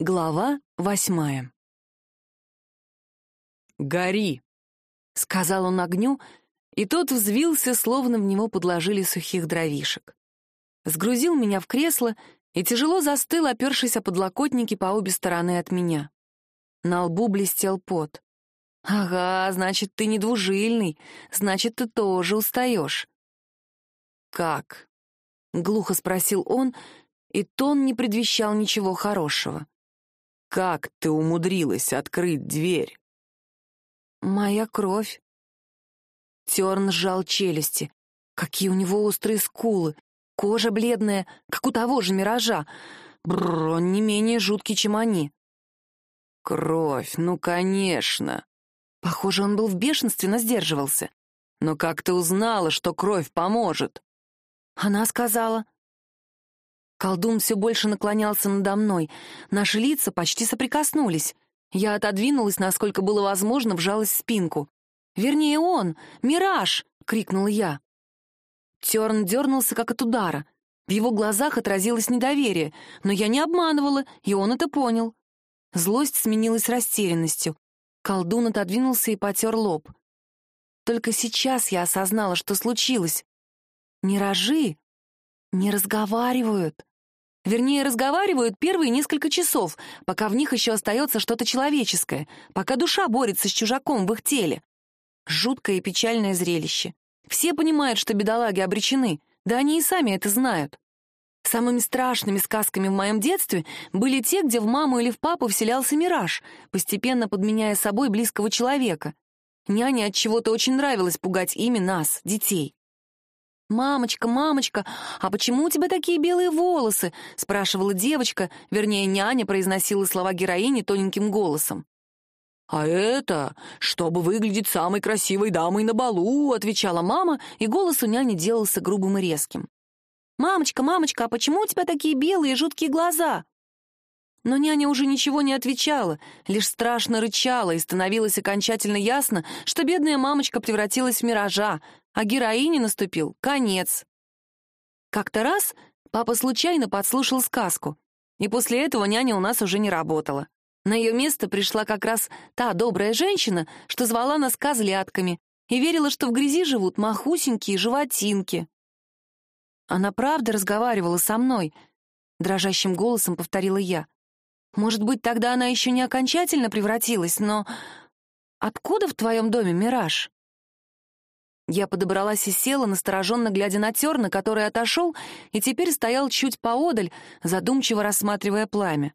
Глава восьмая «Гори!» — сказал он огню, и тот взвился, словно в него подложили сухих дровишек. Сгрузил меня в кресло и тяжело застыл, опершись о подлокотники по обе стороны от меня. На лбу блестел пот. «Ага, значит, ты не двужильный, значит, ты тоже устаешь». «Как?» — глухо спросил он, и тон не предвещал ничего хорошего. «Как ты умудрилась открыть дверь?» «Моя кровь». Терн сжал челюсти. Какие у него острые скулы, кожа бледная, как у того же миража. Бррр, он не менее жуткий, чем они. «Кровь, ну, конечно!» Похоже, он был в бешенстве, но сдерживался. «Но как ты узнала, что кровь поможет?» Она сказала. Колдун все больше наклонялся надо мной. Наши лица почти соприкоснулись. Я отодвинулась, насколько было возможно, вжалась в спинку. «Вернее, он! Мираж!» — крикнул я. Терн дернулся, как от удара. В его глазах отразилось недоверие, но я не обманывала, и он это понял. Злость сменилась растерянностью. Колдун отодвинулся и потер лоб. Только сейчас я осознала, что случилось. Миражи не разговаривают. Вернее, разговаривают первые несколько часов, пока в них еще остается что-то человеческое, пока душа борется с чужаком в их теле. Жуткое и печальное зрелище. Все понимают, что бедолаги обречены, да они и сами это знают. Самыми страшными сказками в моем детстве были те, где в маму или в папу вселялся мираж, постепенно подменяя собой близкого человека. Няне от чего-то очень нравилось пугать ими нас, детей. «Мамочка, мамочка, а почему у тебя такие белые волосы?» — спрашивала девочка, вернее, няня произносила слова героини тоненьким голосом. «А это, чтобы выглядеть самой красивой дамой на балу», — отвечала мама, и голос у няни делался грубым и резким. «Мамочка, мамочка, а почему у тебя такие белые жуткие глаза?» Но няня уже ничего не отвечала, лишь страшно рычала, и становилось окончательно ясно, что бедная мамочка превратилась в миража, а героине наступил конец. Как-то раз папа случайно подслушал сказку, и после этого няня у нас уже не работала. На ее место пришла как раз та добрая женщина, что звала нас козлятками и верила, что в грязи живут махусенькие животинки. Она правда разговаривала со мной, дрожащим голосом повторила я. Может быть, тогда она еще не окончательно превратилась, но откуда в твоем доме мираж? Я подобралась и села, настороженно глядя на Терна, который отошел и теперь стоял чуть поодаль, задумчиво рассматривая пламя.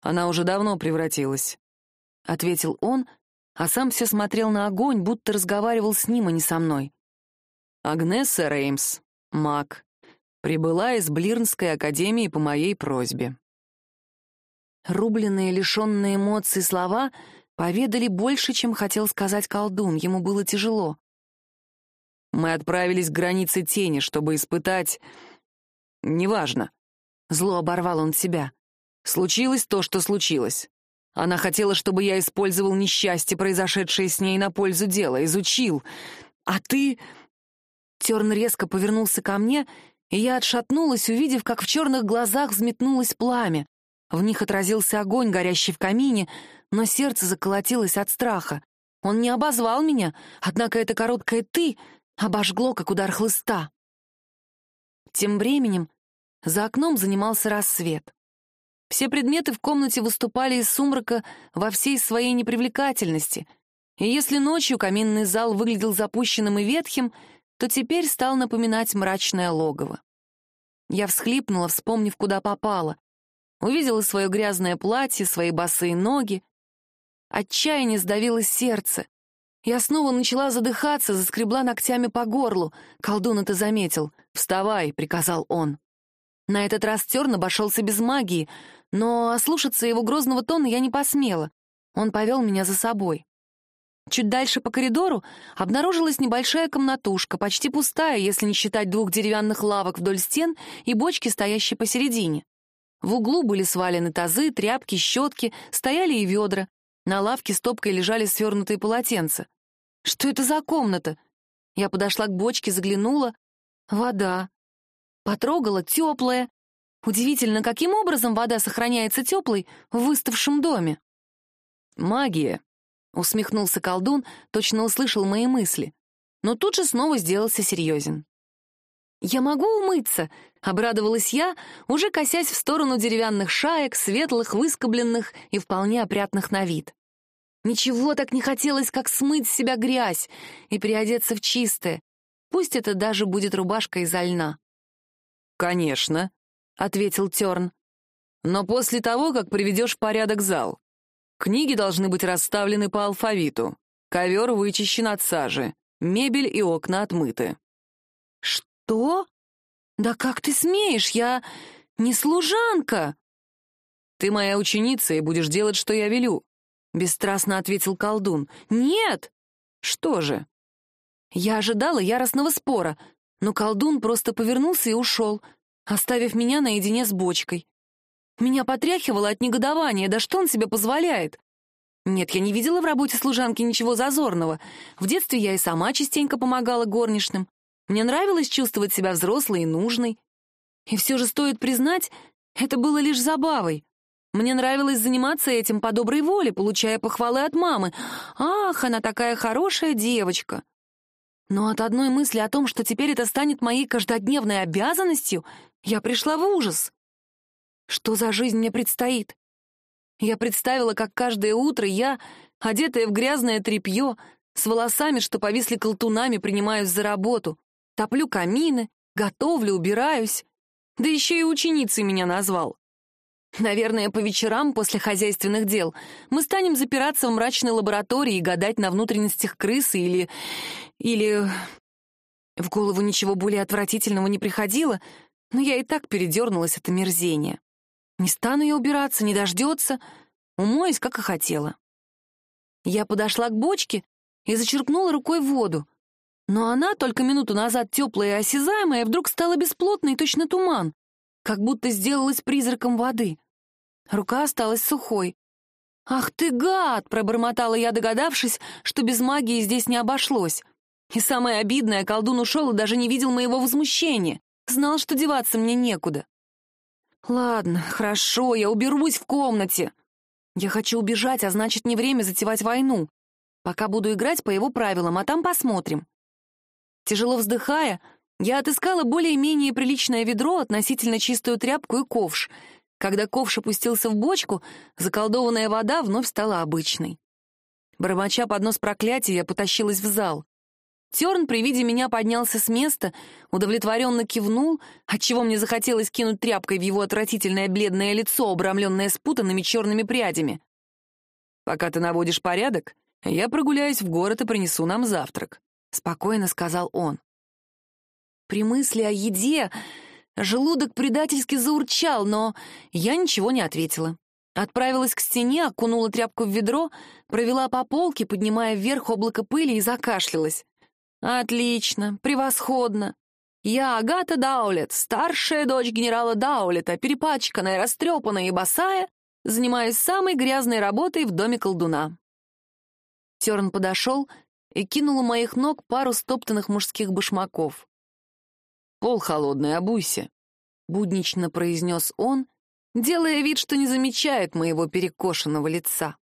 «Она уже давно превратилась», — ответил он, а сам все смотрел на огонь, будто разговаривал с ним, а не со мной. «Агнесса Реймс, маг, прибыла из Блирнской академии по моей просьбе». Рубленные, лишенные эмоций слова поведали больше, чем хотел сказать колдун, ему было тяжело. Мы отправились к границе тени, чтобы испытать... Неважно. Зло оборвал он себя. Случилось то, что случилось. Она хотела, чтобы я использовал несчастье, произошедшее с ней на пользу дела, изучил. А ты... Терн резко повернулся ко мне, и я отшатнулась, увидев, как в черных глазах взметнулось пламя. В них отразился огонь, горящий в камине, но сердце заколотилось от страха. Он не обозвал меня, однако это короткое «ты» Обожгло, как удар хлыста. Тем временем за окном занимался рассвет. Все предметы в комнате выступали из сумрака во всей своей непривлекательности, и если ночью каминный зал выглядел запущенным и ветхим, то теперь стал напоминать мрачное логово. Я всхлипнула, вспомнив, куда попала. Увидела свое грязное платье, свои босые ноги. Отчаяние сдавило сердце. Я снова начала задыхаться, заскребла ногтями по горлу. Колдун это заметил. «Вставай», — приказал он. На этот раз Терн обошелся без магии, но ослушаться его грозного тона я не посмела. Он повел меня за собой. Чуть дальше по коридору обнаружилась небольшая комнатушка, почти пустая, если не считать двух деревянных лавок вдоль стен и бочки, стоящие посередине. В углу были свалены тазы, тряпки, щетки, стояли и ведра. На лавке стопкой лежали свернутые полотенца. Что это за комната? Я подошла к бочке, заглянула. Вода. Потрогала, теплая. Удивительно, каким образом вода сохраняется теплой в выставшем доме. «Магия», — усмехнулся колдун, точно услышал мои мысли, но тут же снова сделался серьезен. «Я могу умыться?» — обрадовалась я, уже косясь в сторону деревянных шаек, светлых, выскобленных и вполне опрятных на вид. Ничего так не хотелось, как смыть с себя грязь и переодеться в чистое. Пусть это даже будет рубашка изо льна. «Конечно», — ответил Терн. «Но после того, как приведешь в порядок зал. Книги должны быть расставлены по алфавиту, ковер вычищен от сажи, мебель и окна отмыты». «Что? Да как ты смеешь? Я не служанка!» «Ты моя ученица и будешь делать, что я велю», — бесстрастно ответил колдун. «Нет!» «Что же?» Я ожидала яростного спора, но колдун просто повернулся и ушел, оставив меня наедине с бочкой. Меня потряхивало от негодования, да что он себе позволяет? Нет, я не видела в работе служанки ничего зазорного. В детстве я и сама частенько помогала горничным. Мне нравилось чувствовать себя взрослой и нужной. И все же стоит признать, это было лишь забавой. Мне нравилось заниматься этим по доброй воле, получая похвалы от мамы. «Ах, она такая хорошая девочка!» Но от одной мысли о том, что теперь это станет моей каждодневной обязанностью, я пришла в ужас. Что за жизнь мне предстоит? Я представила, как каждое утро я, одетая в грязное тряпье, с волосами, что повисли колтунами, принимаюсь за работу, Топлю камины, готовлю, убираюсь. Да еще и ученицей меня назвал. Наверное, по вечерам после хозяйственных дел мы станем запираться в мрачной лаборатории и гадать на внутренностях крысы или... или... В голову ничего более отвратительного не приходило, но я и так передернулась от омерзения. Не стану я убираться, не дождется. Умоюсь, как и хотела. Я подошла к бочке и зачерпнула рукой воду. Но она, только минуту назад теплая и осязаемая, вдруг стала бесплотной, точно туман, как будто сделалась призраком воды. Рука осталась сухой. «Ах ты гад!» — пробормотала я, догадавшись, что без магии здесь не обошлось. И самое обидное, колдун ушел и даже не видел моего возмущения. Знал, что деваться мне некуда. «Ладно, хорошо, я уберусь в комнате. Я хочу убежать, а значит, не время затевать войну. Пока буду играть по его правилам, а там посмотрим. Тяжело вздыхая, я отыскала более-менее приличное ведро, относительно чистую тряпку и ковш. Когда ковш опустился в бочку, заколдованная вода вновь стала обычной. Бормоча под нос проклятия, я потащилась в зал. Терн при виде меня поднялся с места, удовлетворенно кивнул, отчего мне захотелось кинуть тряпкой в его отвратительное бледное лицо, обрамленное спутанными черными прядями. «Пока ты наводишь порядок, я прогуляюсь в город и принесу нам завтрак», — спокойно сказал он. При мысли о еде желудок предательски заурчал, но я ничего не ответила. Отправилась к стене, окунула тряпку в ведро, провела по полке, поднимая вверх облако пыли и закашлялась. «Отлично, превосходно. Я Агата Даулет, старшая дочь генерала Даулета, перепачканная, растрепанная и босая, занимаюсь самой грязной работой в доме колдуна». Терн подошел и кинул у моих ног пару стоптанных мужских башмаков. «Пол холодный, обуйся», — буднично произнес он, делая вид, что не замечает моего перекошенного лица.